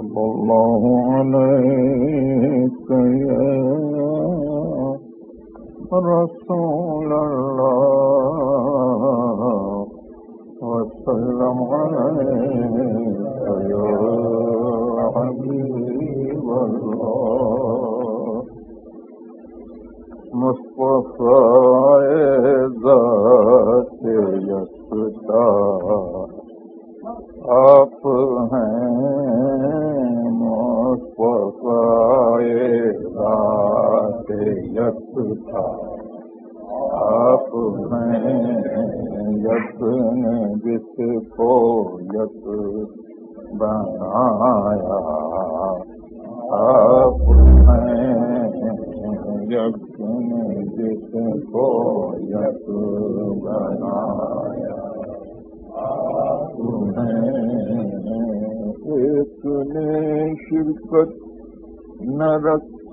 الله عليك يا رسول الله وسلم. عليك يا حبيب الله مصطفى تھا۔ آپ ہیں یت جس کو یت بنایا، آپ ہیں یت جس کو یت بنایا ایک نے شرکت نہ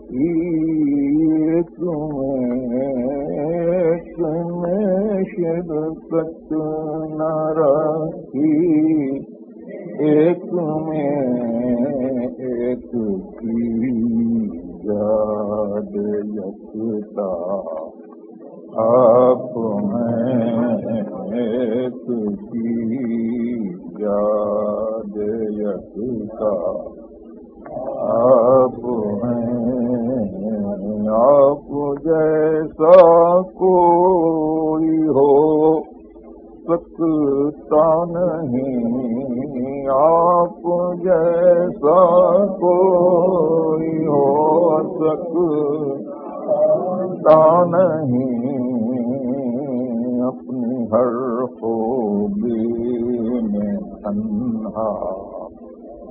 ایک میں ایک میں ایک آپ جیسا کوئی ہو، سکتا نہیں۔ آپ جیسا کوئی ہو، سکتا نہیں۔ اپنی ہر خوبی میں تنہا۔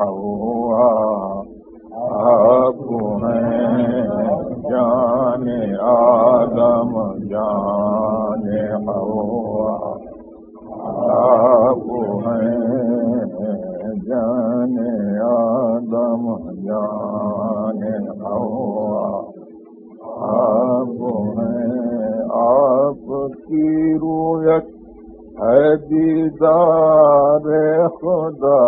ہوا۔ آپ ہیں جانے آدم جانے ہوا آپ ہیں جان آدم جان ہوا آپ ہیں آپ کی رویت ہے دیدار خدا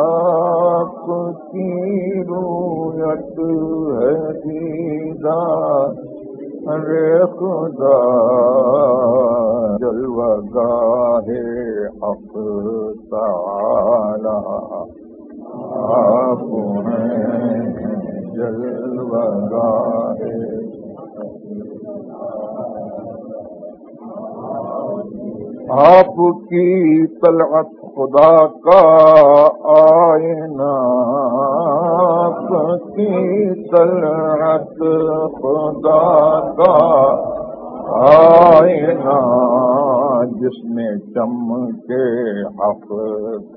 آپ کی رویت ہے دیدار۔ ارے خدا جلوہ گاہ حق تعالی، آپ ہیں جلوہ گاہ آپ کی طلعت خدا کا آئینہ، آپ کی طلعت خدا کا آئینہ، جس میں چم کے حق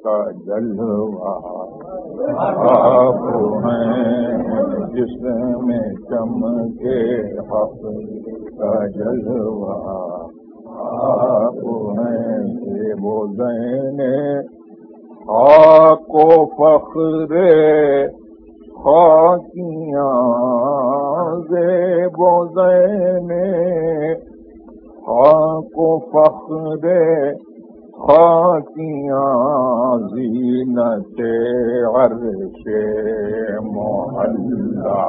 کا جلوا آپ ہیں جس میں چم کے حق کا جلوا آپ ہیں وہ زین خاک و فخر خاکیاں زیب و زین خاک و فخر خاکیاں زینت عرش محلہ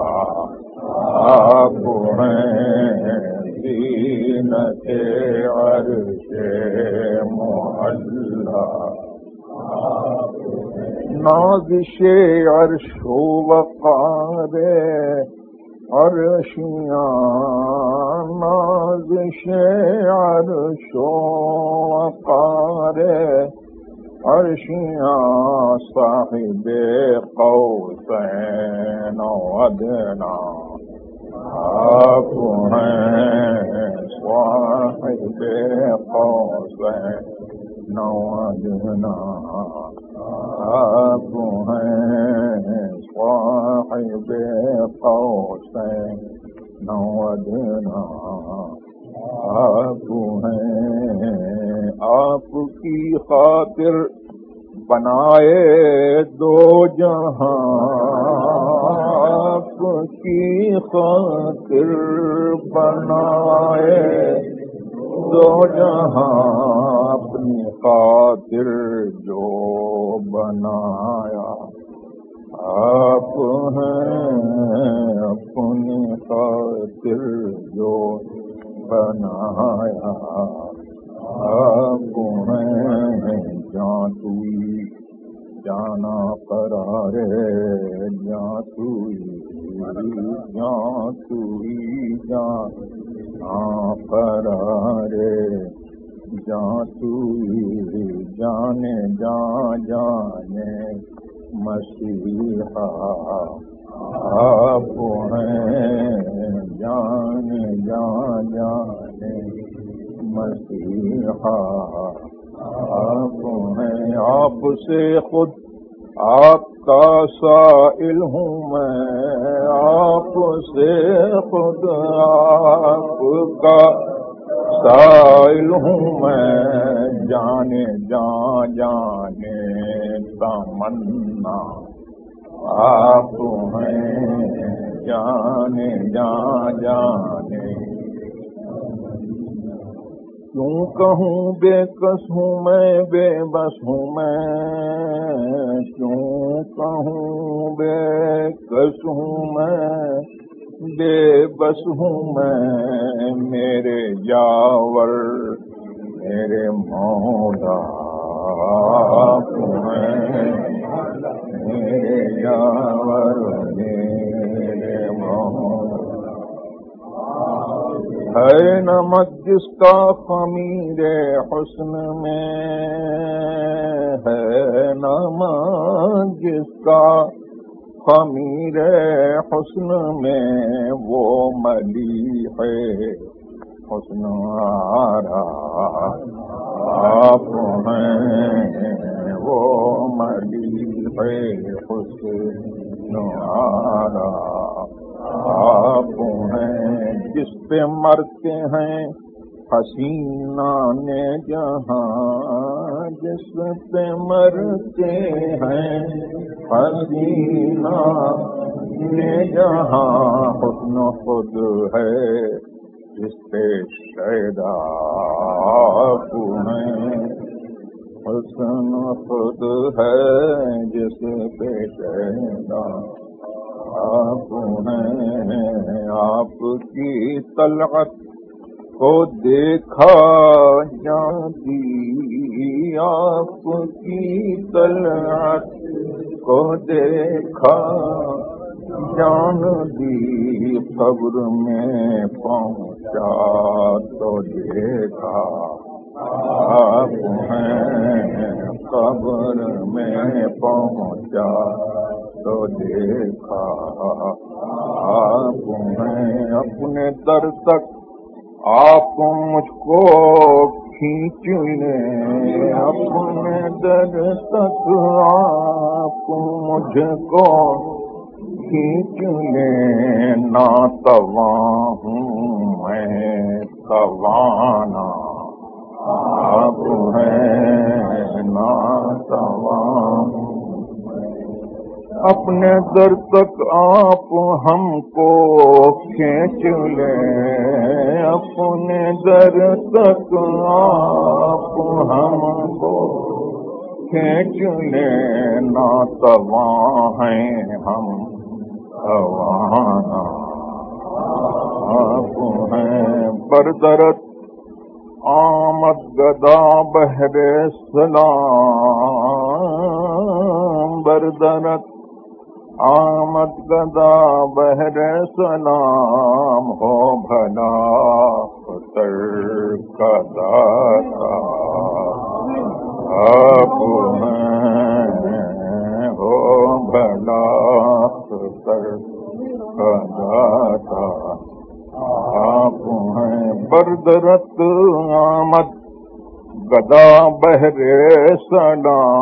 آپ ہیں زینت عرش محلہ۔ نازش عرش و وقار عرشیاں، نازش عرش و وقار عرشیاں، صاحب قوسین و ادنا۔ آپ ہیں صاحب قوسین نوازنا آپ ہیں صاحب قوسین نوازنا آپ ہیں آپ کی خاطر بنائے دو جہاں آپ کی خاطر بنائے۔ دو جہاں اپنی خاطر جو بنایا۔ آپ ہیں اپنی خاطر جو بنایا۔ آپ ہیں جان توئی جانا کرارے جان توئی آپ سے خود آپ کا سائل ہوں میں، آپ سے خود آپ کا سائل ہوں میں۔ جانے جان جانے، تمنا، آپ ہیں۔ جانے جان جانے۔ کیوں کہوں بے کس ہوں میں، بے بس ہوں میں؟ کس ہوں میں، بے بس ہوں میں میرے جاور میرے مولا میرے جاور میرے مولا۔ ہے نمک جس کا خمیر حسن میں، ہے نمک جس کا خمیر حسن میں وہ ملی ہے۔ حسن آرا آپ ہیں وہ ملی ہے۔ حسن آرا آپ ہیں۔ جس پہ مرتے ہیں حسینہ نے جہاں جس پہ مرتے ہیں۔ حسینہ نے جہاں حسن خود ہے جس پہ شیدا حسن خود ہے، جس پہ شیدا آپ ہیں۔ آپ کی طلعت کو دیکھا جاتی آپ کی طلعت کو دیکھا۔ جان دی قبر میں پہنچا تو دیکھا۔ آپ ہیں قبر میں پہنچا تو دیکھا۔ آپ ہیں اپنے در تک آپ مجھ کو کھینچ لیں اپنے در تک آپ مجھ کو کھینچ لیں نہ ہوں میں، توانا آپ ہیں۔ نا ہوں اپنے در تک آپ ہم کو کھینچ لیں اپنے در تک آپ ہم کو کھینچ لیں نہ تواں ہیں ہم آپ ہیں بردرت آمد گدا بہر سلام۔ بردرت آمد گدا بہر سلام ہو بھلا اتر کدا آپ ہو بھلا اتر کدا آپ ہیں بردرت آمد گدا بہرے سلام